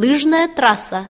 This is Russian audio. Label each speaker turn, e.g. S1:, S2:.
S1: лыжная трасса.